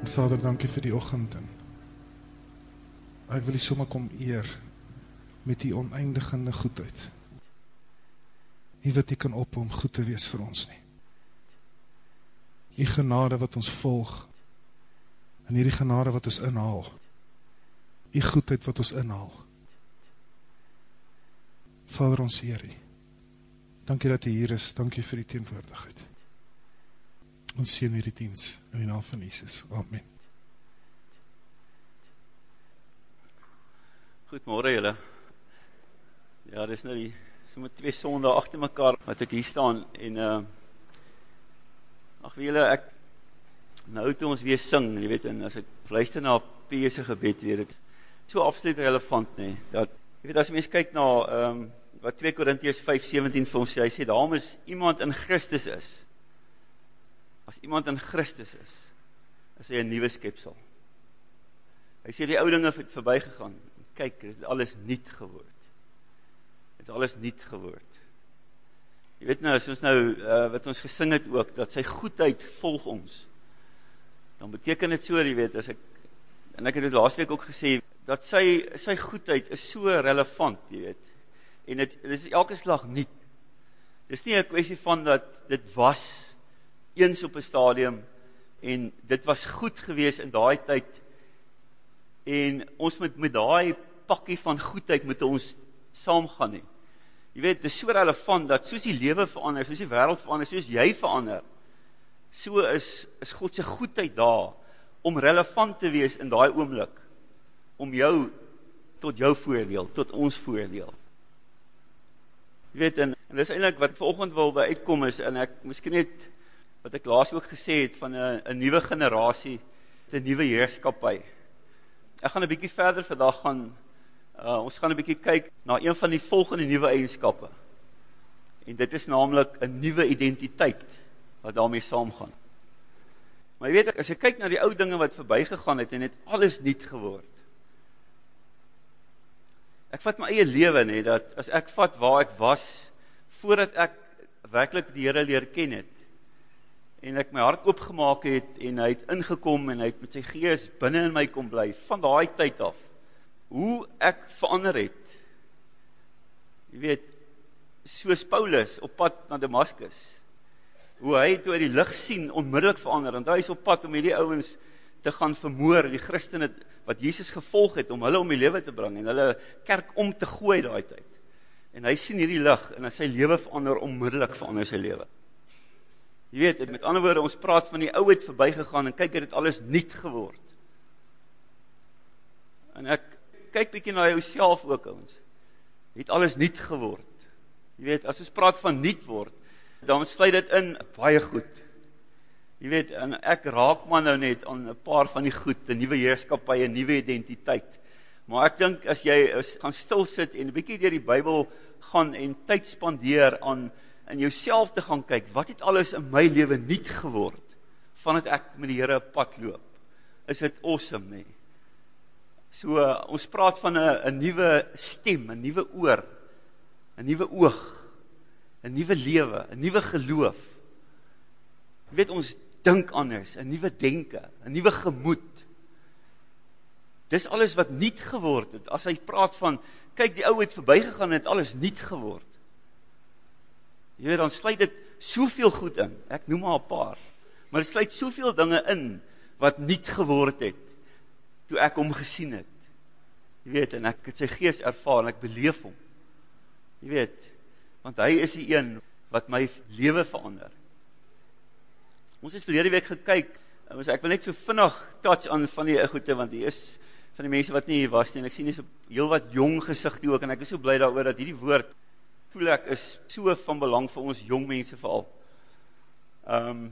En Vader, dankie vir die ochend en ek wil die sommer kom eer met die oneindigende goedheid. Nie wat die kan op om goed te wees vir ons nie. Die genade wat ons volg en die genade wat ons inhaal. Die goedheid wat ons inhaal. Vader ons Heer, dankie dat jy hier is, dankie vir die teenwoordigheid. Ons sien hierdie diens in die naam van Jesus. Amen. Goedemorgen julle. Ja, dit is nou die, so met twee sonde achter mekaar, wat ek hier staan, en, uh, ach wie julle, ek, nou toe ons weer sing, jy weet, en as ek luister na P.S. gebed weer, het so absoluut relevant, nee, dat, jy weet, as mens kyk na, um, wat 2 Korinties 5, 17 vir ons sê, hy sê, daarom is iemand in Christus is, as iemand in Christus is, is hy een nieuwe skepsel. Hy sê die oudinge het voorbij gegaan, kyk, het alles niet geword. Het is alles niet geword. Je weet nou, as ons nou, uh, wat ons gesing het ook, dat sy goedheid volg ons, dan beteken het so, jy weet, as ek, en ek het het laatst week ook gesê, dat sy, sy goedheid is so relevant, jy weet, en het, het is elke slag niet. Het is nie een kwestie van dat dit was, eens op een stadium, en dit was goed gewees in daai tyd, en ons moet met daai pakkie van goedheid moet ons saamgaan nie. Jy weet, dit is so relevant, dat soos die lewe verander, soos die wereld verander, soos jy verander, so is, is Godse goedheid daar, om relevant te wees in daai oomlik, om jou, tot jou voordeel, tot ons voordeel. Jy weet, en, en dit is eindelijk wat ek volgend wil by uitkom is, en ek, miskien net, wat ek laas ook gesê het van 'n nuwe generasie, 'n nuwe heerskappy. Ek gaan 'n bietjie verder vandag gaan uh, ons gaan 'n bietjie kyk na een van die volgende nuwe eienskappe. En dit is naamlik 'n nuwe identiteit wat daarmee saamgaan. Maar jy weet as jy kyk na die ou dinge wat verbygegaan het en dit alles nuut geword. Ek vat my eie lewe nê dat as ek vat waar ek was voordat ek werklik die Here leer ken het en ek my hart oopgemaak het en hy het ingekom en hy het met sy gees binne in my kom bly van daai tyd af hoe ek verander het. Jy weet soos Paulus op pad na Damaskus hoe hy toe die lig sien onmiddellik verander want hy is op pad om hierdie ouens te gaan vermoor die Christene wat Jesus gevolg het om hulle om die lewe te bring en hulle kerk om te gooi daai tyd. En hy sien hierdie lig en as sy lewe verander onmiddellik verander sy lewe Jy weet, met ander woorde, ons praat van die ouheid verbygegaan en kyk, het het alles niet geword. En ek kyk bykie na jou self ook, ons. Het alles niet geword. Jy weet, as ons praat van niet word, dan sluit dit in baie goed. Jy weet, en ek raak maar nou net aan een paar van die goed, die nieuwe heerskapie, die nieuwe identiteit. Maar ek dink, as jy as, gaan stil sit en bykie dier die bybel gaan en tyd spandeer aan in jouself te gaan kyk, wat het alles in my lewe niet geword, van het ek met die Heere pad loop, is het awesome nie. So, uh, ons praat van een nieuwe stem, een nieuwe oor, een nieuwe oog, een nieuwe lewe, een nieuwe geloof. Jy weet, ons dink anders, een nieuwe denke, een nieuwe gemoed. Dis alles wat niet geword het, as hy praat van, kyk die ouwe het voorbij gegaan, het alles niet geword. Jy weet, dan sluit dit soveel goed in. Ek noem maar 'n paar. Maar dit sluit soveel dinge in wat nuut geword het toe ek hom gesien het. Jy weet, en ek het sy gees ervaar en ek beleef hom. Jy weet, want hy is die een wat my lewe verander. Ons het verlede week gekyk, ons ek wil net so vinnig touch aan van die goeie want hier is van die mense wat nie hier was en ek sien hier so heelwat jong gesigte ook en ek is so bly daaroor dat hierdie woord voel ek is so van belang vir ons jong mense veral. Ehm um,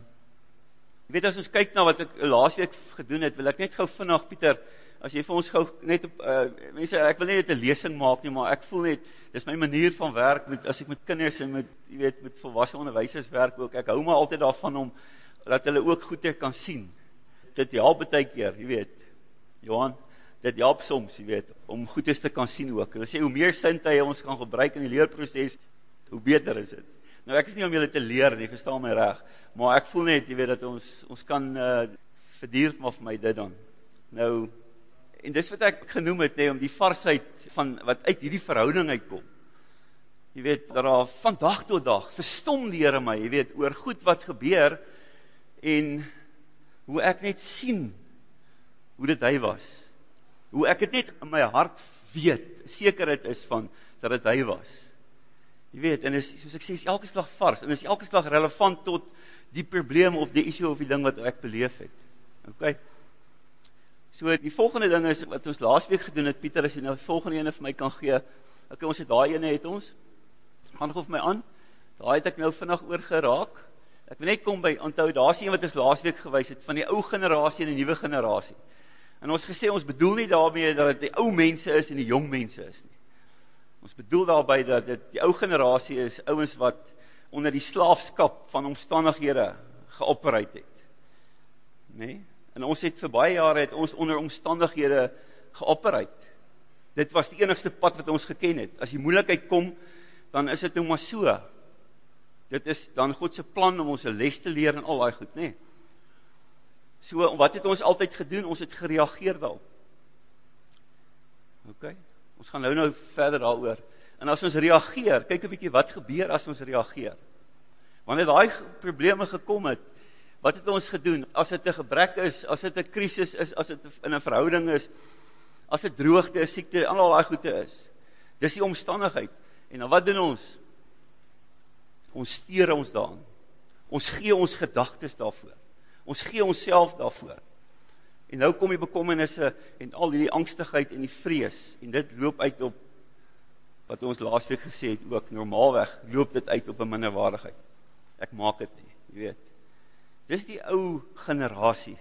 Jy weet as ons kyk na wat ek laasweek gedoen het, wil ek net gou vinnig Pieter, as jy vir ons gou net op uh mense ek wil net 'n lesing maak nie, maar ek voel net dis my manier van werk met as ek met kinders en met jy weet met volwasse onderwysers werk ook. Ek hou maar altyd daarvan om dat hulle ook goeie kan sien. Dit help baie keer, jy weet. Johan, dit help soms, jy weet, om goedes te kan sien ook. Hulle sê hoe meer sintuie ons kan gebruik in die leerproses, hoe beter is dit. Nou ek is nie om julle te leer nie, verstaan my reg, maar ek voel net, jy weet dat ons ons kan uh verduur maar vir my dit dan. Nou en dis wat ek genoem het nee, om die varsheid van wat uit hierdie verhouding uitkom. Jy weet dat daar van dag tot dag verstom die Here my, jy weet oor goed wat gebeur en hoe ek net sien hoe dit hy was. Hoe ek dit net in my hart weet, sekerheid is van dat dit hy was. Jy weet, en is soos ek sê, is elke slag vars en is elke slag relevant tot die probleem of die issue of die ding wat ek beleef het. OK. So die volgende ding is wat ons laasweek gedoen het, Pieter, as jy nou volgende ene vir my kan gee. OK, ons het daai ene het ons. Gaan vir my aan. Daai het ek nou vinnig oor geraak. Ek wil net kom by onthou, daar's een wat ons laasweek gewys het van die ou generasie en die nuwe generasie. En ons gesê ons bedoel nie daarmee dat dit die ou mense is en die jong mense is nie. Ons bedoel daarmee dat dit die ou generasie is, ouens wat onder die slaafskap van omstandighede geopereer het. Nê? Nee? En ons het vir baie jare het ons onder omstandighede geopereer. Dit was die enigste pad wat ons geken het. As die moeilikheid kom, dan is dit nou maar so. Dit is dan God se plan om ons 'n les te leer en al daai goed, nê? Nee? So, wat het ons altyd gedoen? Ons het gereageer daarop. OK. Ons gaan nou nou verder daaroor. En as ons reageer, kyk 'n bietjie wat gebeur as ons reageer. Wanneer daai probleme gekom het, wat het ons gedoen? As dit 'n gebrek is, as dit 'n krisis is, as dit in 'n verhouding is, as dit droogte, siekte, al daai goede is. Dis die omstandigheid. En dan wat doen ons? Ons steur ons daaraan. Ons gee ons gedagtes daarvoor. Ons gee onsself daarvoor. En nou kom die bekommernisse en al hierdie angstigheid en die vrees en dit loop uit op wat ons laasweek gesê het ook normaalweg loop dit uit op 'n minderwaardigheid. Ek maak dit nie, jy weet. Dis die ou generasie.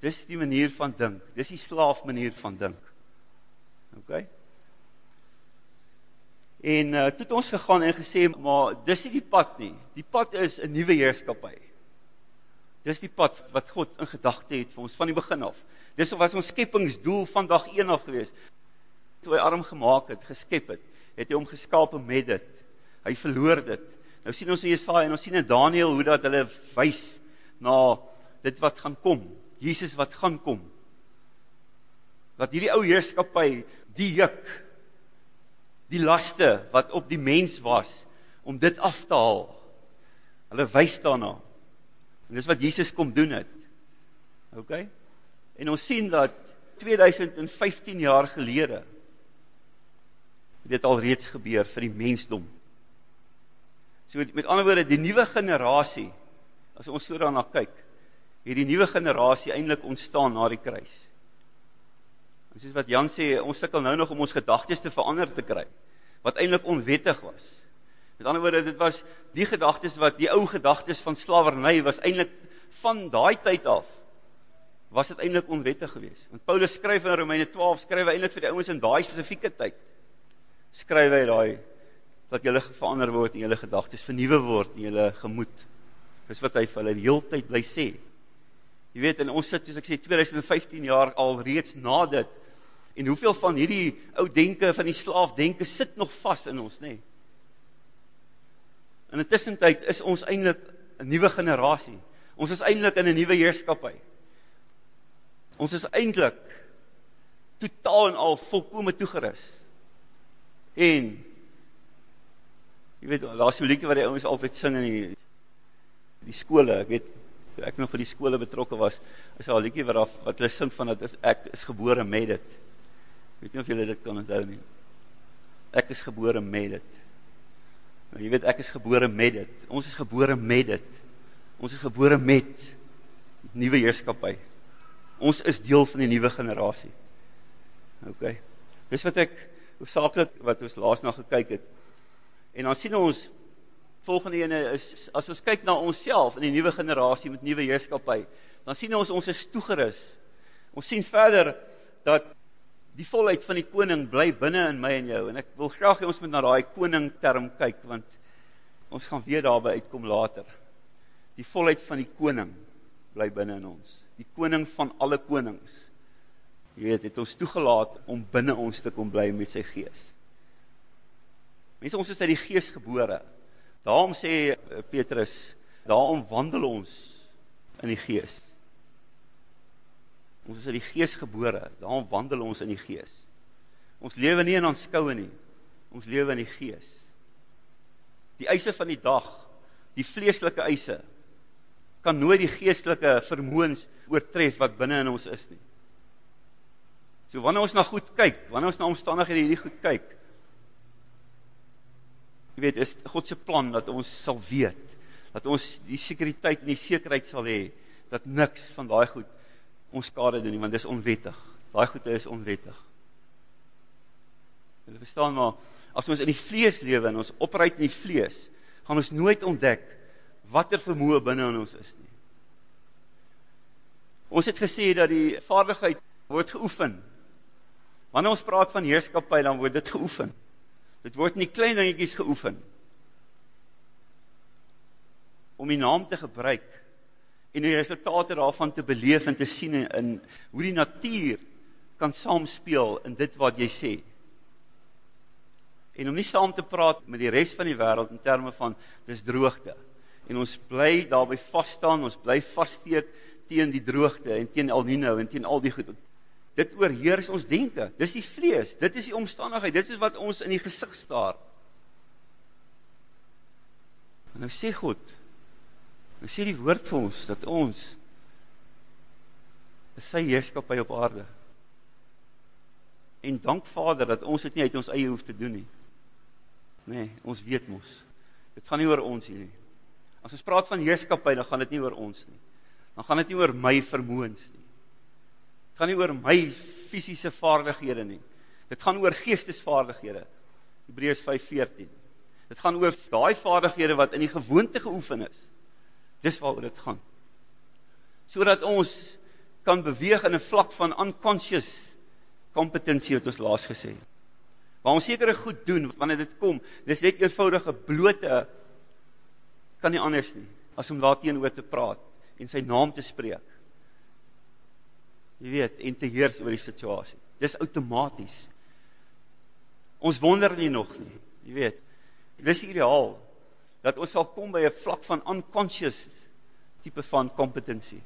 Dis die manier van dink. Dis die slaaf manier van dink. OK? En uh, toe het ons gegaan en gesê maar dis nie die pad nie. Die pad is 'n nuwe heerskappy. Dis die pad wat God in gedagte het vir ons van die begin af. Dis was ons skepingsdoel van dag 1 af gewees. Toe hy arm gemaak het, geskep het, het hy hom geskaap met dit. Hy verloor dit. Nou sien ons in Jesaja en ons sien in Daniël hoe dat hulle wys na dit wat gaan kom. Jesus wat gaan kom. Dat hierdie ou heerskappy, die juk, die laste wat op die mens was om dit af te haal. Hulle wys daarna. En dis wat Jesus kom doen het. OK? En ons sien dat 2015 jaar gelede dit al reeds gebeur vir die mensdom. So met ander woorde, die nuwe generasie as ons so daarna kyk, hierdie nuwe generasie eintlik ontstaan na die kruis. En soos wat Jan sê, ons sukkel nou nog om ons gedagtes te verander te kry wat eintlik onwettig was. Met ander woorde, dit was die gedagtes wat die ou gedagtes van slawerny was eintlik van daai tyd af was dit eintlik onwettig geweest. Want Paulus skryf in Romeine 12 skryf hy eintlik vir die ouens in daai spesifieke tyd. Skryf hy daai dat julle verander word en julle gedagtes vernuwe word en julle gemoed. Dis wat hy vir hulle die hele tyd bly sê. Jy weet en ons sit soos ek sê 2015 jaar al reeds na dit. En hoeveel van hierdie ou denke van die slaafdenke sit nog vas in ons, nê? Nee? In 'n tussentyd is ons eintlik 'n nuwe generasie. Ons is eintlik in 'n nuwe heerskappy. Ons is eintlik totaal en al volkome toegerus. En jy weet, daar's so 'n liedjie wat die ouens altyd sing in die die skole, ek weet ek nog vir die skole betrokke was, is daar 'n liedjie wat wat hulle sing van dat is ek is gebore met dit. Ek weet nie of julle dit kan onthou nie. Ek is gebore met dit. Nou, jy weet ek is gebore met dit. Ons is gebore met dit. Ons is gebore met nuwe heerskappy. Ons is deel van die nuwe generasie. OK. Dis wat ek hoofsaaklik wat ons laas na gekyk het. En dan sien ons volgende ene is as ons kyk na onsself in die nuwe generasie met nuwe heerskappy, dan sien ons ons is toegerus. Ons sien verder dat die volheid van die koning bly binne in my en jou en ek wil graag hê ons moet na daai koning term kyk want ons gaan weer daarby uitkom later. Die volheid van die koning bly binne in ons. Die koning van alle konings. Jy weet, het ons toegelaat om binne ons te kom bly met sy gees. Mense ons is uit die gees gebore. Daarom sê eh, Petrus, daarom wandel ons in die gees. Ons is uit die gees gebore, daarom wandel ons in die gees. Ons lewe nie in aanskoue nie. Ons lewe in die gees. Die eise van die dag, die vleeslike eise kan nooit die geestelike vermoëns oortref wat binne in ons is nie. So wanneer ons na goed kyk, wanneer ons na omstandighede hierdie goed kyk, jy weet, is God se plan dat ons sal weet dat ons die sekuriteit en die sekerheid sal hê dat niks van daai goed ons skade doen nie want dis onwettig. Daai goede is onwettig. Jy verstaan maar as ons in die vlees lewe en ons opruit in die vlees, gaan ons nooit ontdek watter vermoë binne in ons is nie. Ons het gesê dat die vaardigheid word geoefen. Wanneer ons praat van heerskappy, dan word dit geoefen. Dit word in die klein dingetjies geoefen. Om die naam te gebruik en die resultate daarvan te beleef en te sien in hoe die natuur kan saamspeel in dit wat jy sê. En om nie saam te praat met die res van die wêreld in terme van dis droogte. En ons bly daarby vas staan, ons bly vassteek teen die droogte en teen El Niño en teen al die goed. Dit oorheers ons denke. Dis die vlees, dit is die omstandigheid, dit is wat ons in die gesig staar. En nou sê God, nou sê die woord vir ons dat ons is sy heerskappy op aarde. En dank Vader dat ons dit nie uit ons eie hoef te doen nie. Nee, ons weet mos. Dit gaan nie oor ons hier nie. As ons praat van heerskappy, dan gaan dit nie oor ons nie. Dan gaan dit nie oor my vermoëns nie. Dit gaan nie oor my fisiese vaardighede nie. Dit gaan oor geestesvaardighede. Hebreërs 5:14. Dit gaan oor daai vaardighede wat in die gewoonte geoefen is. Dis waaroor dit gaan. Sodat ons kan beweeg in 'n vlak van unconscious kompetensie wat ons laas gesê het. Waar ons sekere goed doen wanneer dit kom, dis net eenvoudige blote kan nie anders nie as om daarteenoor te praat en sy naam te spreek. Jy weet, en te heers oor die situasie. Dis outomaties. Ons wonder nie nog nie. Jy weet, dis ideaal dat ons sal kom by 'n vlak van unconscious tipe van kompetensie.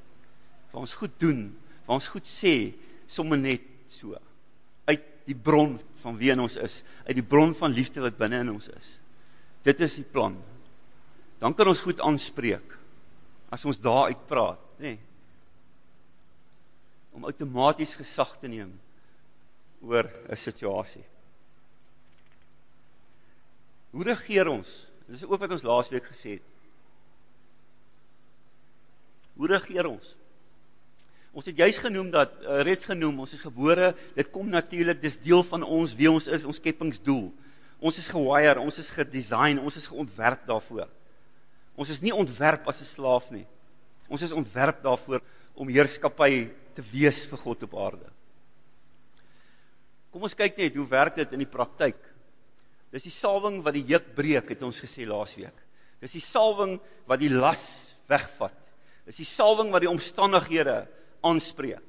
Waar ons goed doen, waar ons goed sê, sommer net so uit die bron van wie ons is, uit die bron van liefde wat binne in ons is. Dit is die plan. Dan kan ons goed aanspreek as ons daar uit praat. Nee. Om outomaties gesag te neem oor 'n situasie. Hoe regeer ons? Dis ook wat ons laasweek gesê het. Hoe regeer ons? Ons het juis genoem dat uh, reeds genoem, ons is gebore, dit kom natuurlik, dis deel van ons wie ons is, ons skepingsdoel. Ons is gewire, ons is gedesign, ons is geontwerp daarvoor. Ons is nie ontwerp as 'n slaaf nie. Ons is ontwerp daarvoor om heerskappy te wees vir God op aarde. Kom ons kyk net hoe werk dit in die praktyk. Dis die salwing wat die juk breek, het ons gesê laasweek. Dis die salwing wat die las wegvat. Dis die salwing wat die omstandighede aanspreek.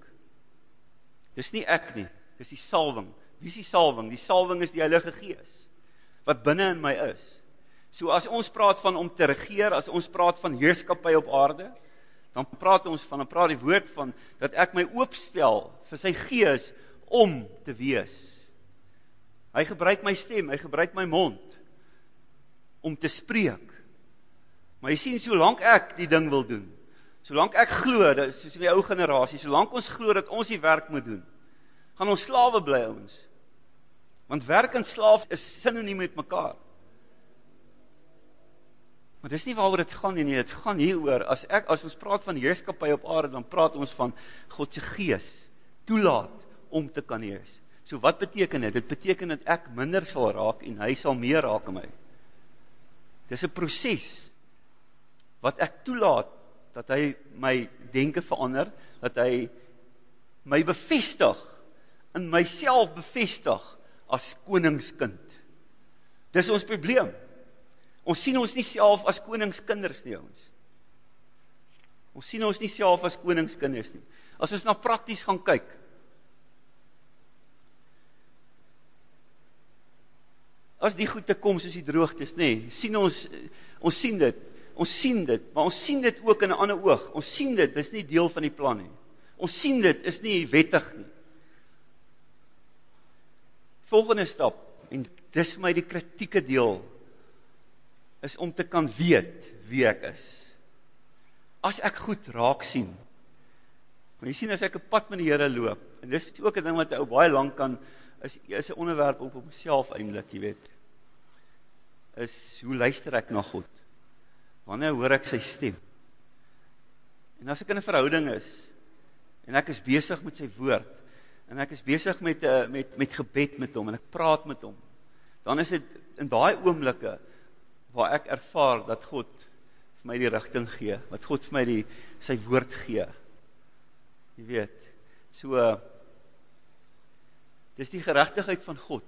Dis nie ek nie, dis die salwing. Wie is die salwing? Die salwing is die Heilige Gees wat binne in my is. So as ons praat van om te regeer, as ons praat van heerskappy op aarde, dan praat ons van 'n praat die woord van dat ek my oopstel vir sy gees om te wees. Hy gebruik my stem, hy gebruik my mond om te spreek. Maar jy sien solank ek die ding wil doen, Solank ek glo, soos in die ou generasie, solank ons glo dat ons die werk moet doen, gaan ons slawe bly ouens. Want werk en slaaf is sinoniem met mekaar. Maar dis nie waaroor dit gaan nie, nie, dit gaan hieroor as ek as ons praat van heerskappy op aarde, dan praat ons van God se gees toelaat om te kan heers. So wat beteken dit? Dit beteken dat ek minder sal raak en hy sal meer raak in my. Dis 'n proses wat ek toelaat dat hy my denke verander, dat hy my bevestig in myself bevestig as koningskind. Dis ons probleem. Ons sien ons nie self as koningskinders nie, ons. Ons sien ons nie self as koningskinders nie. As ons na prakties gaan kyk. As die goed te kom soos die droogtes, nê, nee, sien ons ons sien dit Ons sien dit, maar ons sien dit ook in 'n ander oog. Ons sien dit, dis nie deel van die plan nie. Ons sien dit is nie wettig nie. Volgende stap en dis my die kritieke deel is om te kan weet wie ek is. As ek goed raak sien. Maar jy sien as ek 'n pad met die Here loop en dis ook 'n ding wat ou baie lank kan is is 'n onderwerp op op myself eintlik, jy weet. Is hoe luister ek na God? Wanneer hoor ek sy stem? En as ek in 'n verhouding is en ek is besig met sy woord en ek is besig met uh, met met gebed met hom en ek praat met hom, dan is dit in daai oomblikke waar ek ervaar dat God vir my die rigting gee, wat God vir my die sy woord gee. Jy weet, so dis die geregtigheid van God.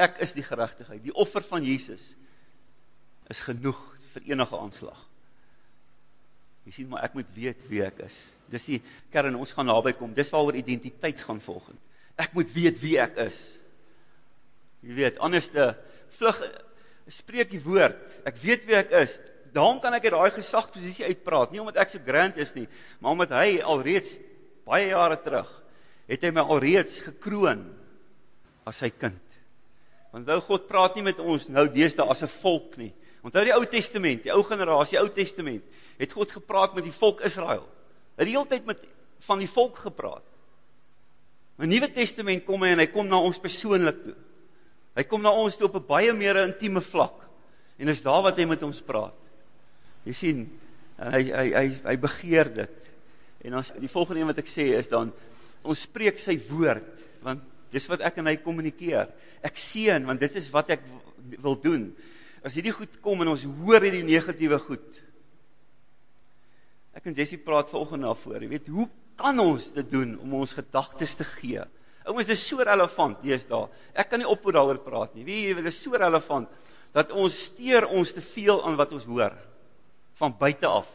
Ek is die geregtigheid. Die offer van Jesus is genoeg vir enige aanslag. Jy sien maar ek moet weet wie ek is. Dis die kern ons gaan naby kom. Dis waaroor identiteit gaan volgens. Ek moet weet wie ek is. Jy weet, anderste vlug spreek die woord. Ek weet wie ek is. Daarom kan ek uit daai gesagsposisie uitpraat, nie omdat ek so grand is nie, maar omdat hy alreeds baie jare terug het hy my alreeds gekroon as sy kind. Want nou God praat nie met ons nou deesdae as 'n volk nie. Onthou die Ou Testament, die ou generasie Ou Testament, het God gepraat met die volk Israel. Hy het die hele tyd met van die volk gepraat. In die Nuwe Testament kom hy en hy kom na ons persoonlik toe. Hy kom na ons toe op 'n baie meer intieme vlak. En dis daar wat hy met ons praat. Jy sien, hy hy hy hy begeer dit. En dan die volgende een wat ek sê is dan ons spreek sy woord want dis wat ek en hy kommunikeer. Ek seën want dit is wat ek wil doen. As hierdie goed kom en ons hoor hierdie negatiewe goed. Ek en Jessie praat vanoggend daarvoor. Jy weet, hoe kan ons dit doen om ons gedagtes te gee? Ouens, dit is so relevant deesdae. Ek kan nie ophou daaroor praat nie. Weet, dit is so relevant dat ons steur ons te veel aan wat ons hoor van buite af.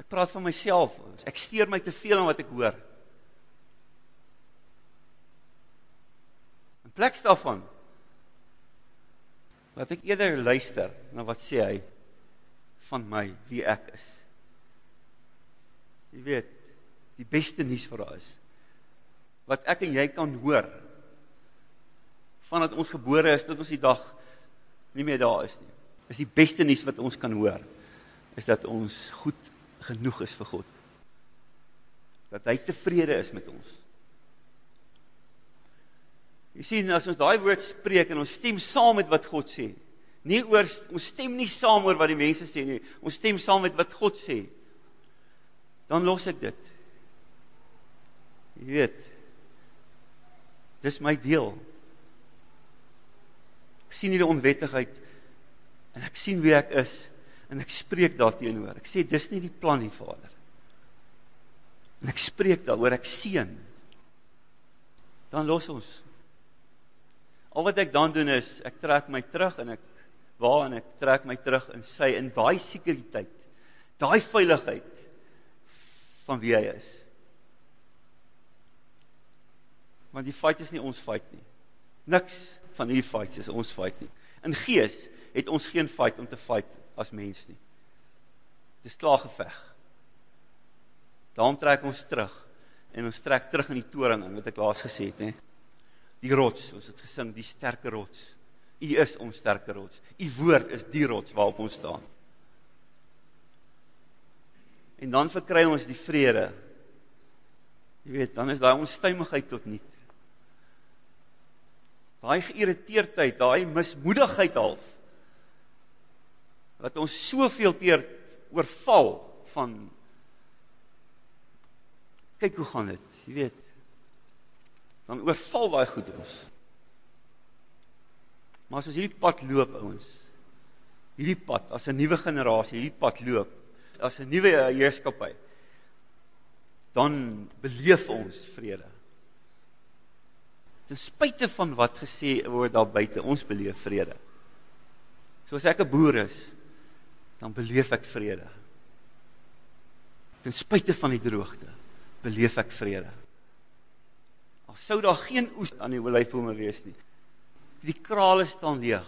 Ek praat van myself. Ek steur my te veel aan wat ek hoor. In plek daarvan wat ek eerder luister na wat sê hy van my, wie ek is. Jy weet, die beste nuus vir haar is wat ek en jy kan hoor vandat ons gebore is tot ons die dag nie meer daar is nie. Is die beste nuus wat ons kan hoor is dat ons goed genoeg is vir God. Dat hy tevrede is met ons. Jy sien as ons daai woord spreek en ons stem saam met wat God sê. Nie oor ons stem nie saam oor wat die mense sê nie. Ons stem saam met wat God sê. Dan los ek dit. Jy weet. Dis my deel. Ek sien hierdie onwettigheid en ek sien wie ek is en ek spreek daarteenoor. Ek sê dis nie die plan nie, Vader. En ek spreek daaroor, ek seën. Dan los ons. Al wat ek dan doen is ek trek my terug en ek waar en ek trek my terug in sy in daai sekuriteit. Daai veiligheid van wie hy is. Want die fight is nie ons fight nie. Niks van hierdie fights is ons fight nie. In gees het ons geen fight om te fight as mens nie. Dis klaar geveg. Daarom trek ons terug en ons trek terug in die toring in wat ek laas gesê het, nê. Die rots, ons het gesing, die sterke rots. U is ons sterke rots. U woord is die rots waarop ons staan. En dan verkry ons die vrede. Jy weet, dan is daai onstuimigheid tot niet daai geïrriteerdheid, daai mismoedigheid half wat ons soveel keer oorval van kyk hoe gaan dit, jy weet. Dan oorval daai goed ons. Maar as ons hierdie pad loop, ouens, hierdie pad as 'n nuwe generasie, hierdie pad loop as 'n nuwe heerskappy, dan beleef ons vrede ten spyte van wat gesê word daar buite, ons beleef vrede. So as ek 'n boer is, dan beleef ek vrede. Ten spyte van die droogte, beleef ek vrede. Al sou daar geen oes aan die olyfbome wees nie. Die krale staan leeg.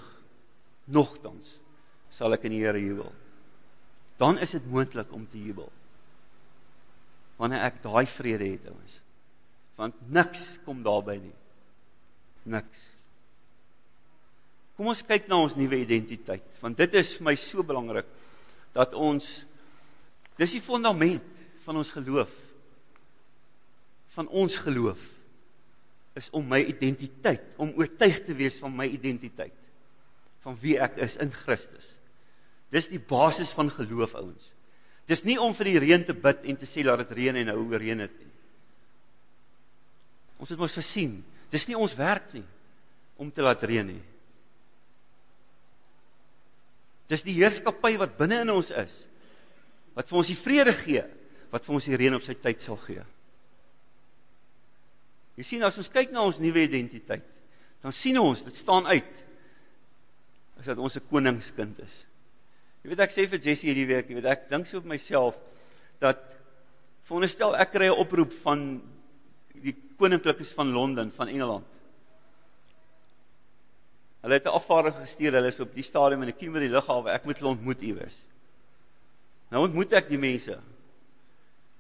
Nogtans sal ek in die Here jubel. Dan is dit moontlik om te jubel. wanneer ek daai vrede het, ouens. Want niks kom daarby nie. Niks. Kom ons kyk na ons nuwe identiteit, want dit is vir my so belangrik dat ons dis die fundament van ons geloof van ons geloof is om my identiteit, om oortuig te wees van my identiteit van wie ek is in Christus. Dis die basis van geloof ouens. Dis nie om vir die reën te bid en te sê laat dit reën en nou reën dit nie. Ons het mos gesien, dis nie ons werk nie om te laat reën nie. Dis die heerskappy wat binne in ons is wat vir ons die vrede gee, wat vir ons die reën op sy tyd sal gee. Jy sien as ons kyk na ons nuwe identiteit, dan sien ons, dit staan uit is dat ons 'n koningskind is. Jy weet ek sê vir Jessie hierdie week, jy weet ek dink so op myself dat veronderstel ek kry 'n oproep van die koninklikes van Londen van Engeland. Hulle het 'n afvaardiging gestuur, hulle is op die stadium in die Kimberley lughawe, ek moet hulle ontmoet iewers. Nou ontmoet ek die mense.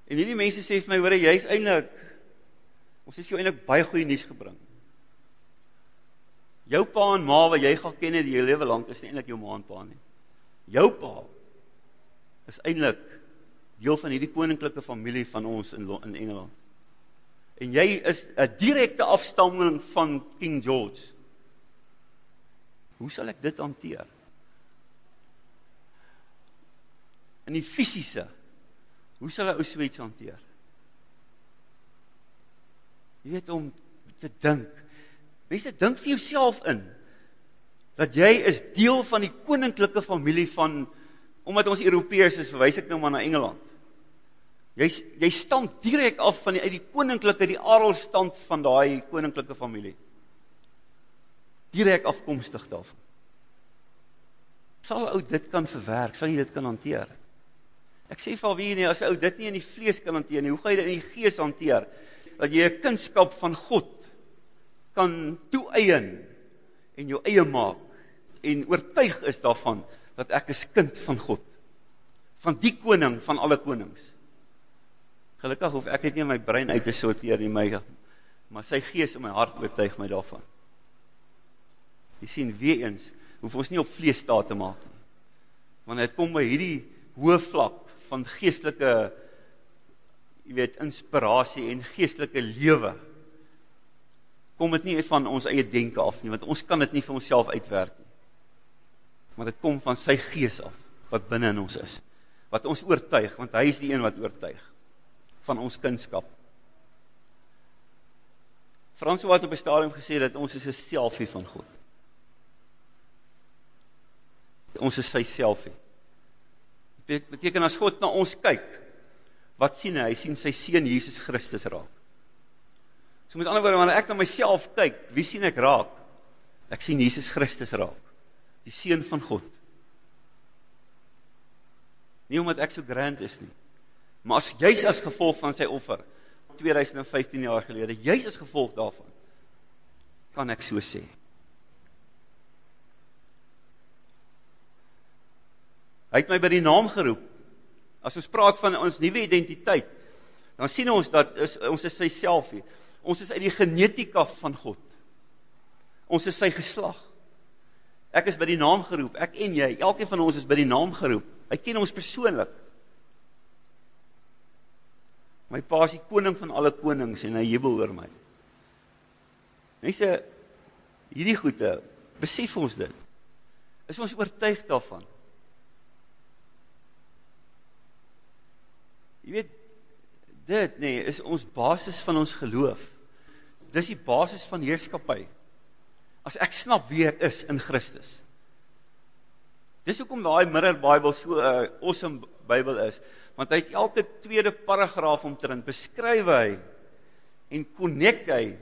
En hierdie mense sê vir my, hoor jy's eintlik ons het jou eintlik baie goeie nuus gebring. Jou pa en ma wat jy gaan ken het die lewe lank is eintlik jou ma en pa nie. Jou pa is eintlik deel van hierdie koninklike familie van ons in in Engeland. En jy is 'n direkte afstammeling van King George. Hoe sal ek dit hanteer? In die fisiese. Hoe sal 'n ou swets hanteer? Jy weet om te dink. Mense dink vir jouself in dat jy is deel van die koninklike familie van omdat ons Europeërs is, verwys ek nou maar na Engeland. Jy jy stam direk af van die uit die koninklike, die adelstand van daai koninklike familie. Direk afkomstig daarvan. Sal ou dit kan verwerk? Sal jy dit kan hanteer? Ek sê vir wie nie as ou dit nie in die vlees kan hanteer nie, hoe gaan jy dit in die gees hanteer? Dat jy 'n kunskap van God kan toeëien en jou eie maak en oortuig is daarvan dat ek is kind van God. Van die koning van alle konings. Gelukkig hoef ek dit nie in my brein uit te sorteer nie, my maar sy gees in my hart oortuig my daarvan. Jy sien weer eens, hoef ons nie op vlees staat te maak nie. Want dit kom by hierdie hoë vlak van geestelike jy weet inspirasie en geestelike lewe kom dit nie van ons eie denke af nie want ons kan dit nie vir onsself uitwerk nie. Maar dit kom van sy gees af wat binne in ons is wat ons oortuig want hy is die een wat oortuig van ons kunskap. Frans het op 'n stadium gesê dat ons is 'n selfie van God. Ons is sy selfie. Dit beteken as God na ons kyk wat sien hy hy sien sy seun Jesus Christus raak So met ander woorde wanneer ek na myself kyk, wie sien ek raak? Ek sien Jesus Christus raak. Die seun van God. Nie omdat ek so grand is nie, maar as juis as gevolg van sy offer 2015 jaar gelede, juis as gevolg daarvan kan ek so sê. Hy het my by die naam geroep. As ons praat van ons nuwe identiteit, dan sien ons dat is, ons is sy selfie. Ons is uit die genetika van God. Ons is sy geslag. Ek is by die naam geroep, ek en jy, elkeen van ons is by die naam geroep. Hy ken ons persoonlik. My Pa is die koning van alle konings en hy jubel oor my. Mense, hierdie goeie, besef ons dit. Is ons oortuig daarvan? Jy weet dit nê nee, is ons basis van ons geloof. Dis die basis van heerskappy. As ek snap wie ek is in Christus. Dis hoekom daai Mirror Bible so 'n uh, awesome Bybel is, want hy het elke tweede paragraaf omtrent beskryf hy en connect hy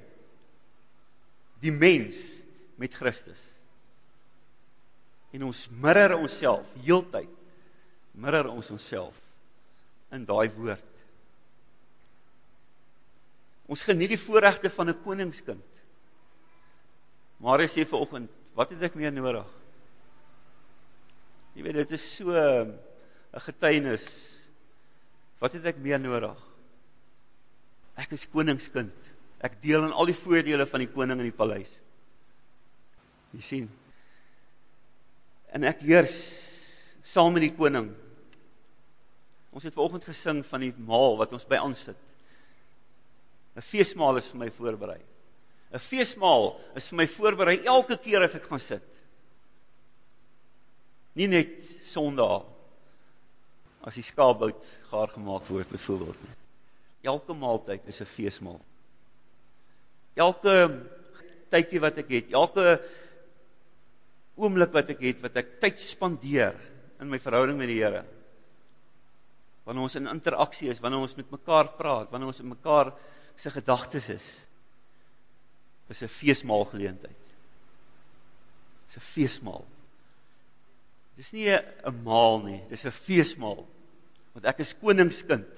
die mens met Christus. En ons mirror onsself heeltyd. Mirror ons onsself in daai woord. Ons geniet die voorregte van 'n koningskind. Maar as jy vanoggend, wat het ek meer nodig? Jy weet dit is so 'n getuienis. Wat het ek meer nodig? Ek is koningskind. Ek deel in al die voordele van die koning in die paleis. Jy sien. En ek heers saam met die koning. Ons het vanoggend gesing van die maal wat ons by aansit. 'n Feesmaal is vir my voorberei. 'n Feesmaal is vir my voorberei elke keer as ek gaan sit. Nie net Sondag as die skaapbout gaar gemaak word byvoorbeeld nie. Elke maaltyd is 'n feesmaal. Elke tydjie wat ek het, elke oomblik wat ek het wat ek tyd spandeer in my verhouding met die Here. Wanneer ons in interaksie is, wanneer ons met mekaar praat, wanneer ons in mekaar se gedagtes is, is 'n feesmaal geleentheid. Dis 'n feesmaal. Dis nie 'n maal nie, dis 'n feesmaal. Want ek is koningskind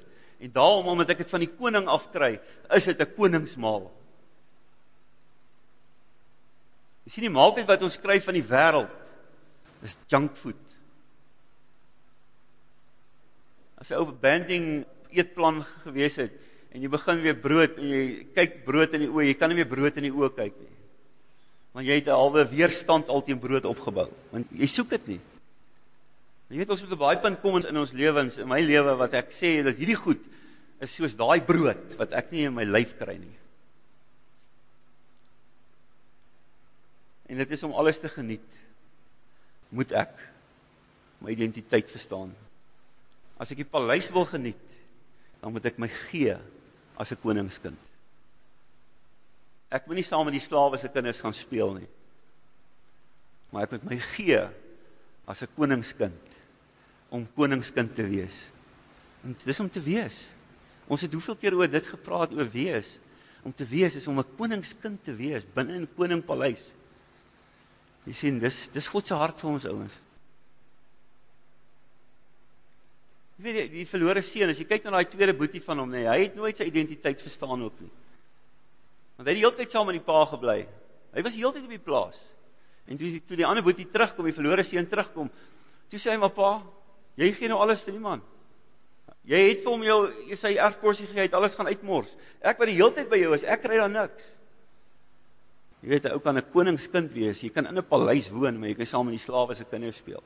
en daarom omdat ek dit van die koning afkry, is dit 'n koningsmaal. Jy sien die maaltyd wat ons kry van die wêreld is junk food. As 'n ou banding eetplan gewees het en jy begin weer brood en jy kyk brood in die oë, jy kan nie meer brood in die oë kyk nie. Want jy het 'n halwe weerstand altyd brood opgebou. Want jy soek dit nie. Jy weet ons moet op baie punt kom in ons lewens, in my lewe wat ek sê dat hierdie goed is soos daai brood wat ek nie in my lyf kry nie. En dit is om alles te geniet. Moet ek my identiteit verstaan. As ek die paleis wil geniet, dan moet ek my gee as 'n koningskind. Ek moet nie saam met die slawe se kinders gaan speel nie. Maar ek moet my gee as 'n koningskind om koningskind te wees. En dis om te wees. Ons het hoeveel keer oor dit gepraat oor wees. Om te wees is om 'n koningskind te wees binne in koningpaleis. Jy sien, dis dis God se hart vir ons ouens. Jy weet die, die verlore seun, as jy kyk na daai tweede boetie van hom, nee, hy het nooit sy identiteit verstaan ook nie. Want hy het die hele tyd saam met die pa gebly. Hy was heeltyd op die plaas. En toe toe die ander boetie terugkom, die verlore seun terugkom, toe sê hy maar pa, jy gee nou alles vir die man. Jy het vir hom jou sy erfporsie gegee, hy het alles gaan uitmors. Ek wat die hele tyd by jou is, ek kry dan niks. Jy weet, 'n ou kan 'n koningskind wees. Jy kan in 'n paleis woon, maar jy kan saam met die slawe se kinders speel.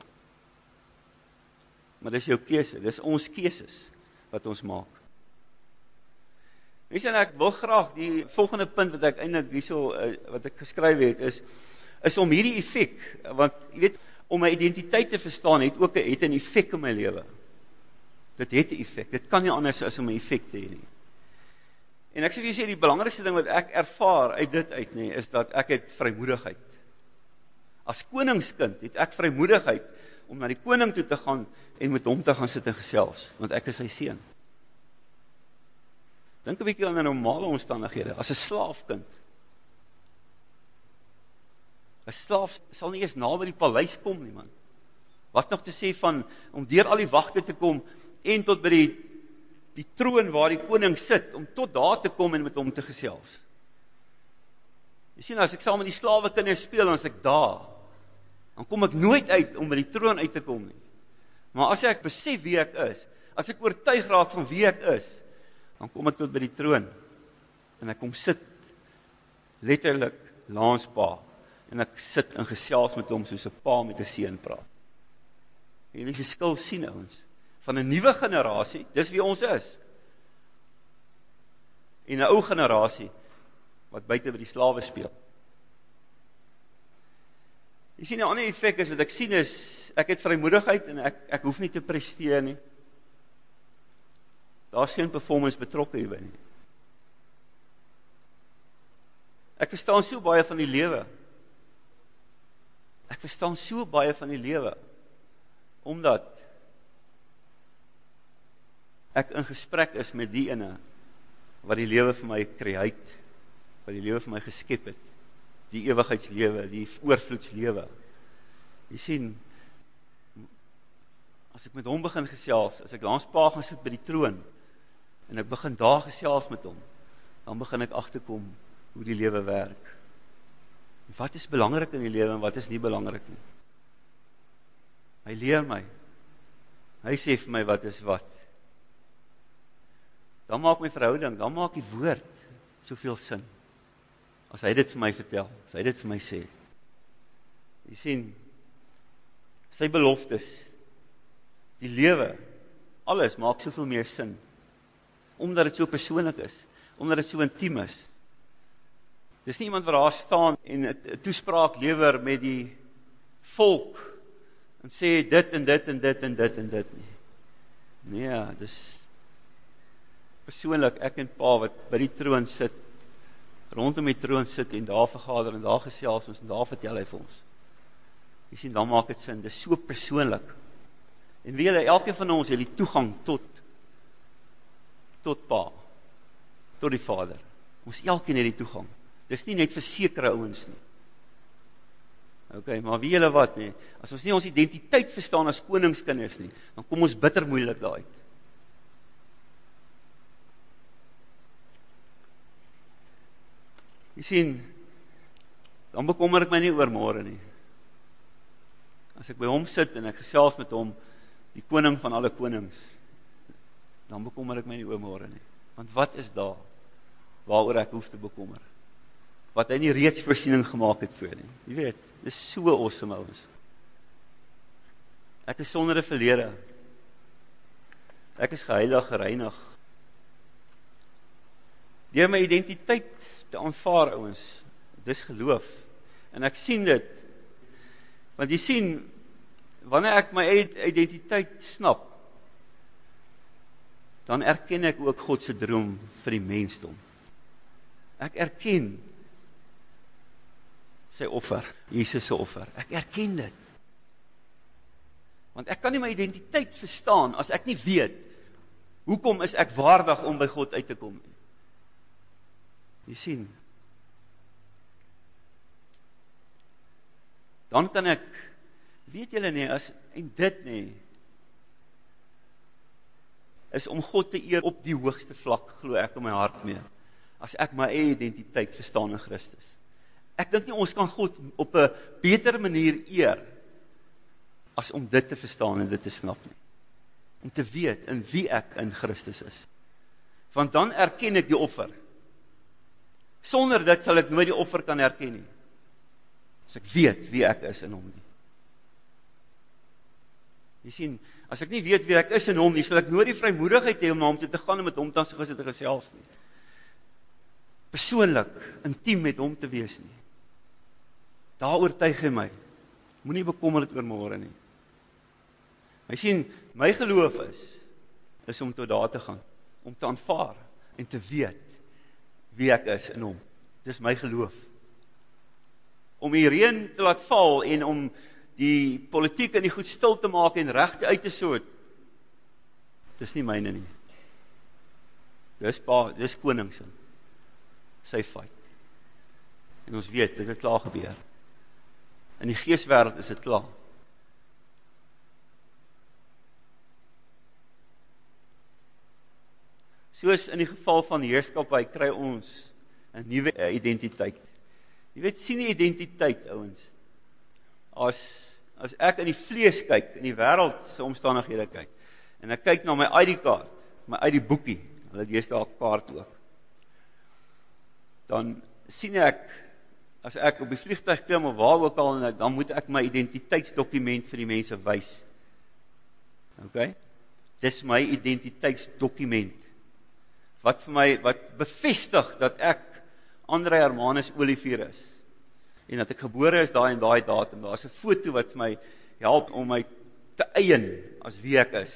Maar dis jou keuse. Dis ons keuses wat ons maak. Mens en ek wil graag die volgende punt wat ek eintlik hierso uh, wat ek geskryf het is is om hierdie effek want jy weet om my identiteit te verstaan het ook het 'n effek in my lewe. Dit het 'n effek. Dit kan nie anders as om 'n effek te hê nie. En ek sê vir julle sê die belangrikste ding wat ek ervaar uit dit uit nê is dat ek het vrymoedigheid. As koningskind het ek vrymoedigheid om na die koning toe te gaan en met hom te gaan sit en gesels, want ek is sy seun. Dink 'n bietjie aan 'n normale omstandighede as 'n slaafkind. 'n Slaaf sal nie eens naby die paleis kom nie, man. Wat nog te sê van om deur al die wagte te kom en tot by die die troon waar die koning sit om tot daar te kom en met hom te gesels. Jy sien as ek saam met die slawe kinders speel en as ek daar dan kom ek nooit uit om by die troon uit te kom nie. Maar as ek besef wie ek is, as ek oortuig raak van wie ek is, dan kom ek tot by die troon en ek kom sit letterlik langs pa en ek sit in gesels met hom soos 'n pa met 'n seun praat. 'n verskil sien ouens van 'n nuwe generasie, dis wie ons is. En 'n ou generasie wat buite by die slawe speel. Jy sien 'n ander effek is wat ek sien is ek het vrymoedigheid en ek ek hoef nie te presteer nie. Daar's geen performance betrokke hierby nie. Ek verstaan so baie van die lewe. Ek verstaan so baie van die lewe omdat ek in gesprek is met die ene wat die lewe vir my create, wat die lewe vir my geskep het, die ewigheidslewe, die oorvloedslewe. Jy sien, as ek met hom begin gesels, as ek langs pa gaan sit by die troon, en ek begin daar gesels met hom, dan begin ek achterkom hoe die lewe werk. Wat is belangrik in die lewe en wat is nie belangrik nie? Hy leer my. Hy sê vir my wat is wat. dan maak my verhouding, dan maak die woord soveel sin. As hy dit vir my vertel, as hy dit vir my sê. Jy sien sy beloftes, die lewe, alles maak soveel meer sin omdat dit so persoonlik is, omdat dit so intiem is. Dis nie iemand wat daar staan en toespraak lewer met die volk en sê dit en dit en dit en dit en dit nie. Nee, dis persoonlik ek en pa wat by die troon sit rondom die troon sit en daar vergader en daar gesels ons en daar vertel hy vir ons. Jy sien dan maak dit sin, dis so persoonlik. En weet jy, elkeen van ons het die toegang tot tot pa, tot die Vader. Ons elkeen het die toegang. Dis nie net vir sekere ouens nie. OK, maar wie julle wat nie, as ons nie ons identiteit verstaan as koningskinders nie, dan kom ons bitter moeilik daai uit. Jy sien, dan bekommer ek my nie oor môre nie. As ek by hom sit en ek gesels met hom, die koning van alle konings, dan bekommer ek my nie oor môre nie. Want wat is daar waaroor ek hoef te bekommer? Wat hy nie reeds voorsiening gemaak het vir nie. Jy weet, dis so awesome ouens. Ek is sonder 'n verlede. Ek is geheilig, gereinig. Deur my identiteit te aanvaar ouens. Dis geloof. En ek sien dit. Want jy sien wanneer ek my eie identiteit snap, dan erken ek ook God se droom vir die mensdom. Ek erken sy offer, Jesus se offer. Ek erken dit. Want ek kan nie my identiteit verstaan as ek nie weet hoekom is ek waardig om by God uit te kom nie. Jy sien. Dan kan ek weet julle nie as en dit nê is om God te eer op die hoogste vlak glo ek in my hart mee. As ek my eie identiteit verstaan in Christus. Ek dink nie ons kan God op 'n beter manier eer as om dit te verstaan en dit te snap nie. Om te weet in wie ek in Christus is. Want dan erken ek die offer. Sonder dit sal ek nooit die offer kan herken nie. As ek weet wie ek is in hom nie. Jy sien, as ek nie weet wie ek is in hom nie, sal ek nooit die vrymoedigheid hê om na hom toe te gaan en met hom dan se te gesels nie. Persoonlik, intiem met hom te wees nie. Daaroor tuig hy my. Moenie bekommerd oor môre nie. Jy sien, my geloof is is om tot daar te gaan, om te aanvaar en te weet wie ek is in hom. Dis my geloof. Om die reën te laat val en om die politiek in die goed stil te maak en regte uit te soort. Dis nie myne nie. Dis pa, dis koning se. Sy fight. En ons weet dit het klaar gebeur. In die geeswêreld is dit klaar. Soos in die geval van heerskappy kry ons 'n nuwe eh, identiteit. Jy weet sien die identiteit ouens. As as ek in die vlees kyk, in die wêreld se omstandighede kyk en ek kyk na my ID-kaart, my ID-boekie, hulle lees daar 'n kaart ook. Dan sien ek as ek op die vliegtuig klim of waar ook al en ek, dan moet ek my identiteitsdokument vir die mense wys. OK? Dis my identiteitsdokument wat vir my wat bevestig dat ek Andre Hermanus Olivier is. En dat ek gebore is daai en daai datum. Daar's 'n foto wat vir my help om my te eien as wie ek is.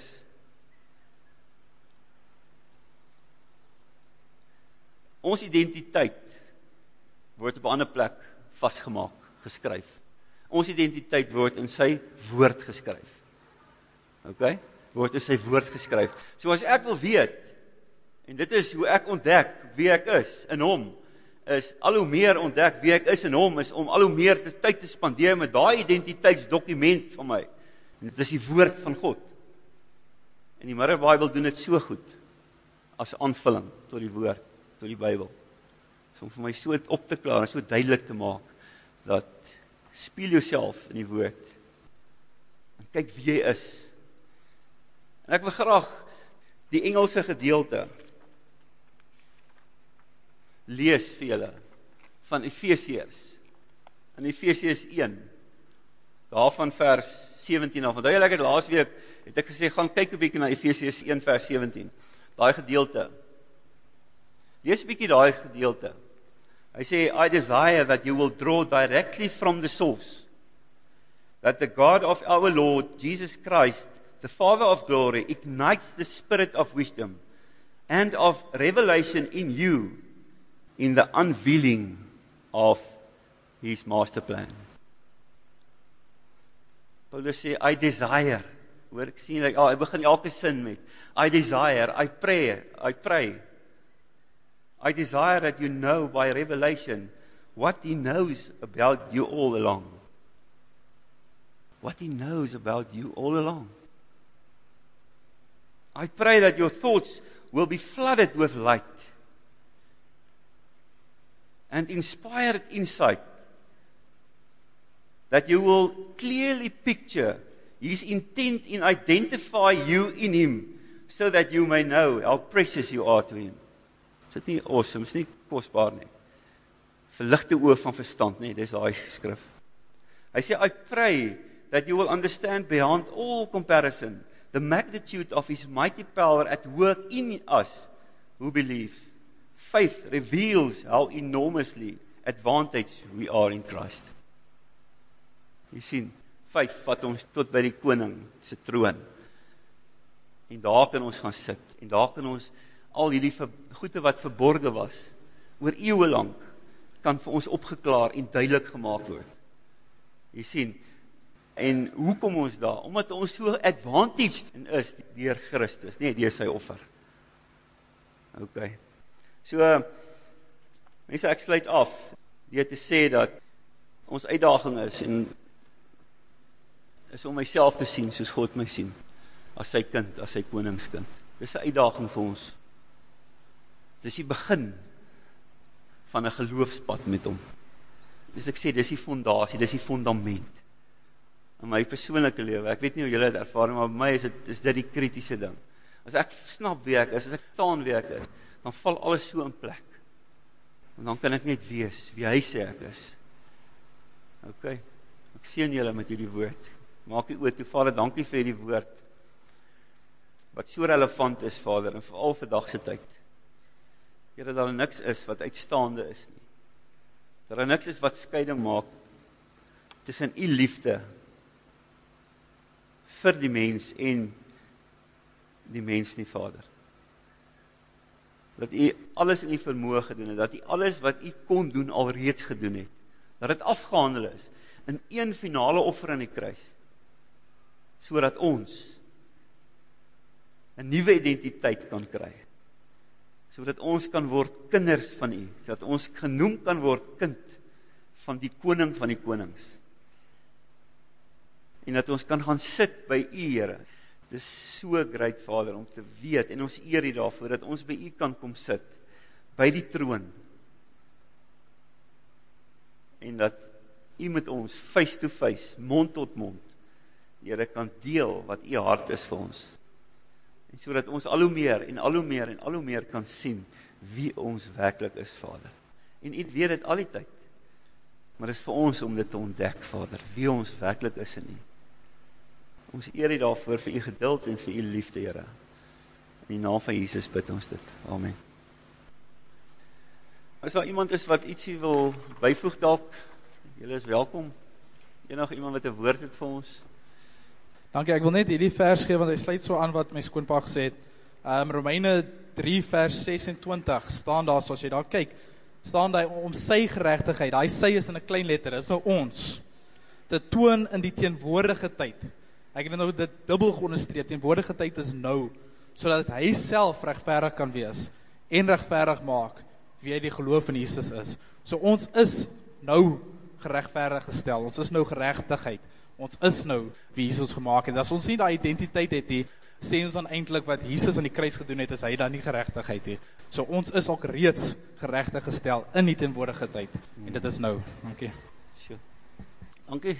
Ons identiteit word op 'n ander plek vasgemaak, geskryf. Ons identiteit word in sy woord geskryf. OK? Word in sy woord geskryf. So as ek wil weet En dit is hoe ek ontdek wie ek is in hom is al hoe meer ontdek wie ek is in hom is om al hoe meer te tyd te spandeer met daai identiteitsdokument van my. En dit is die woord van God. En die Mirror Bible doen dit so goed as aanvulling tot die woord, tot die Bybel. So om vir my so op te klaar en so duidelik te maak dat speel jouself in die woord. En kyk wie jy is. En ek wil graag die Engelse gedeelte lees vir julle van Efesiërs. In Efesiërs 1 daarvan vers 17 af. Onthou julle ek het laasweek het ek gesê gaan kyk 'n bietjie na Efesiërs 1 vers 17. Daai gedeelte. Lees 'n bietjie daai gedeelte. Hy sê I desire that you will draw directly from the source that the God of our Lord Jesus Christ the Father of glory ignites the spirit of wisdom and of revelation in you in the unveiling of his master plan. Paulus sê I desire. Hoor ek sien like, oh, hy begin elke sin met I desire, I pray, I pray. I desire that you know by revelation what he knows about you all along. What he knows about you all along. I pray that your thoughts will be flooded with light and inspired insight that you will clearly picture his intent in identify you in him so that you may know how precious you are to him. Is dit nie awesome? Is nie kosbaar nie. Verligte oë van verstand, nee, dis daai skrif. Hy sê I pray that you will understand beyond all comparison the magnitude of his mighty power at work in us who believe. Faith reveals how enormously advantaged we are in Christ. Jy sien, vyf vat ons tot by die koning se troon. En daar kan ons gaan sit en daar kan ons al hierdie goeie wat verborge was oor eeue lank kan vir ons opgeklaar en duidelik gemaak word. Jy sien, en hoekom ons daar? Omdat ons so advantaged is deur Christus, nie deur sy offer. OK. So mense ek sluit af deur te sê dat ons uitdaging is en is om myself te sien soos God my sien. As sy kind, as sy koningskind. Dis 'n uitdaging vir ons. Dis die begin van 'n geloofspad met hom. Dis ek sê dis die fondasie, dis die fondament. In my persoonlike lewe, ek weet nie hoe julle dit ervaar nie, maar vir my is dit is dit die kritiese ding. As ek snap wie ek is, as ek staan wie ek is, dan val alles so in plek. En dan kan ek net wees wie hy sê ek is. OK. Ek seën julle met hierdie woord. Maak die oë toe, Vader, dankie vir hierdie woord. Wat so relevant is, Vader, en vir dag se tyd. Here, dat daar niks is wat uitstaande is nie. Dat daar niks is wat skeiding maak tussen u liefde vir die mens en die mens nie, Vader. Dat u alles in u vermoë gedoen het, dat u alles wat u kon doen alreeds gedoen het. Dat dit afgehandel is in een finale offer aan die kruis sodat ons 'n nuwe identiteit kan kry. Sodat ons kan word kinders van U, sodat ons genoem kan word kind van die koning van die konings. En dat ons kan gaan sit by U, Here. Dis so great Vader om te weet en ons eer U daarvoor dat ons by U kan kom sit by die troon. En dat U met ons face to face, mond tot mond Here kan deel wat u hart is vir ons. En sodat ons al hoe meer en al hoe meer en al hoe meer kan sien wie ons werklik is, Vader. En u weet dit al die tyd. Maar dit is vir ons om dit te ontdek, Vader, wie ons werklik is in u. Ons eer u daarvoor vir u geduld en vir u liefde, Here. In die naam van Jesus bid ons dit. Amen. As daar iemand is wat ietsie wil byvoeg dalk, julle is welkom. Enige iemand wat 'n woord het vir ons? Dankie, ek wil net hierdie vers gee want hy sluit so aan wat my skoonpa gesê het. Um Romeine 3 vers 26 staan daar so as jy daar kyk, staan daar om sy geregtigheid. Daai sy is in 'n klein letter, is nou ons te toon in die teenwoordige tyd. Ek het nou dit dubbel geonderstreep. Teenwoordige tyd is nou sodat hy self regverdig kan wees en regverdig maak wie hy die geloof in Jesus is. So ons is nou geregverdig gestel. Ons is nou geregtigheid ons is nou wie Jesus gemaak het. As ons nie daai identiteit het nie, sê ons dan eintlik wat Jesus aan die kruis gedoen het, is hy dan nie geregtigheid nie. So ons is ook reeds geregtig gestel in die teenwoordige tyd en dit is nou. Dankie. Sjoe. Dankie.